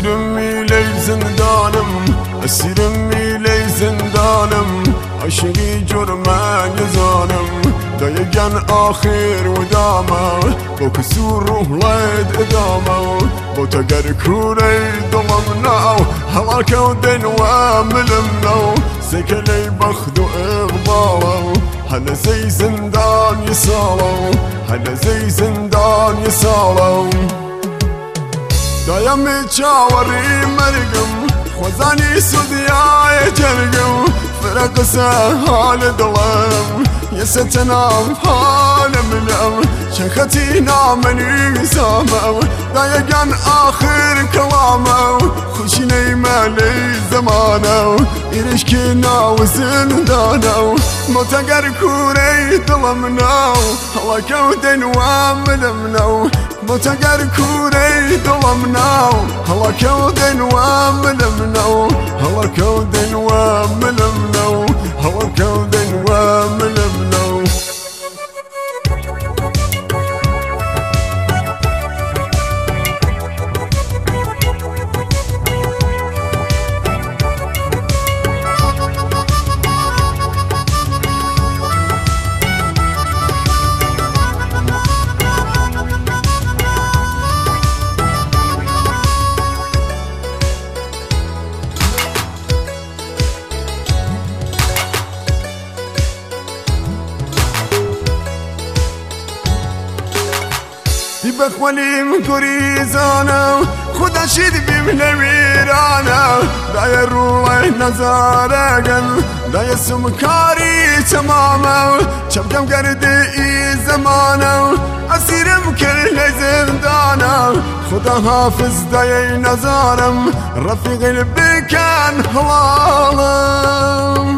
Esirim iley zindanım Esirim iley zindanım Aşırı cürme gezanım Dayıgen ahir vedama Kokusu ruhlayd edama Bu teger kurey dolamna Hava kevden ve milimna Sekeley bakdu iğbala هلا زي زندان يسارة هلا زي زندان يسارة دایم چاوری مرگم خوزانی سودیای جرگم. فرق حال دلم يستنام حال منام شختي نامني سامو دايقان آخر كلامو خشني مالي زمانو إرشكنا وزندانو متقر كوري ظلمنو هلا كودن واملمنو متقر كوري ظلمنو هلا كودن واملمنو هلا كودن واملمنو هلا كودن واملمنو دی بخولیم گریزانم خدا شید بیم نمیرانم دای روح نظارگن دای سمکاری تمامم. چپکم کرده ای زمانم؟ اسیرم کل زندانم. خدا حافظ دای نظارم رفیق بکن حلالم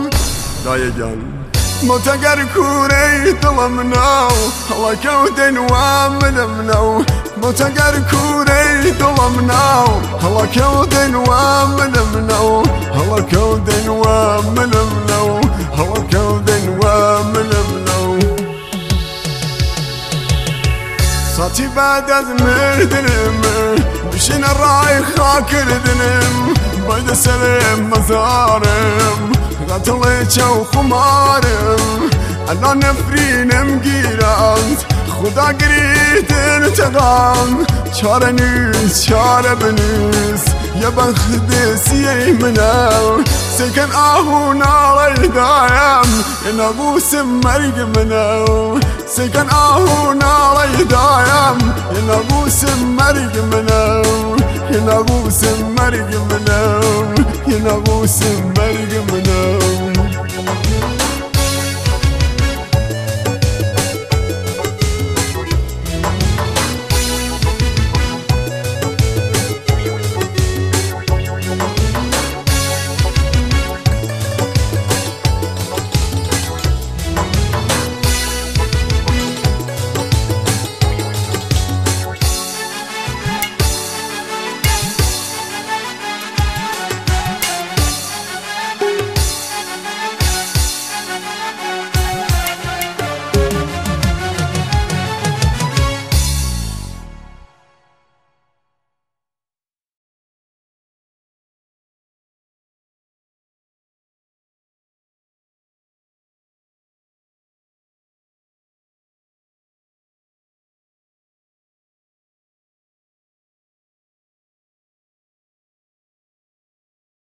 دای جان متقر كوري ظلمنا هوا كودن واملمنا متقر كوري ظلمنا هوا كودن واملمنا هوا كودن واملمنا هوا كودن واملمنا صاتي بعد از مردنم بشين الراي خاكر دنم بعد سلام مزارم قتل چو خمارم الآن نفرینم گیرند خدا گریتن تقام چاره نیست چاره بنیست یه بخت سیه منم. سکن آهو نالی دایم. یه نبوس مرگ منم. سکن آهو نالی دایم. یه نبوس مرگ منم. یه نبوس مرگ منم. یه نبوس مرگ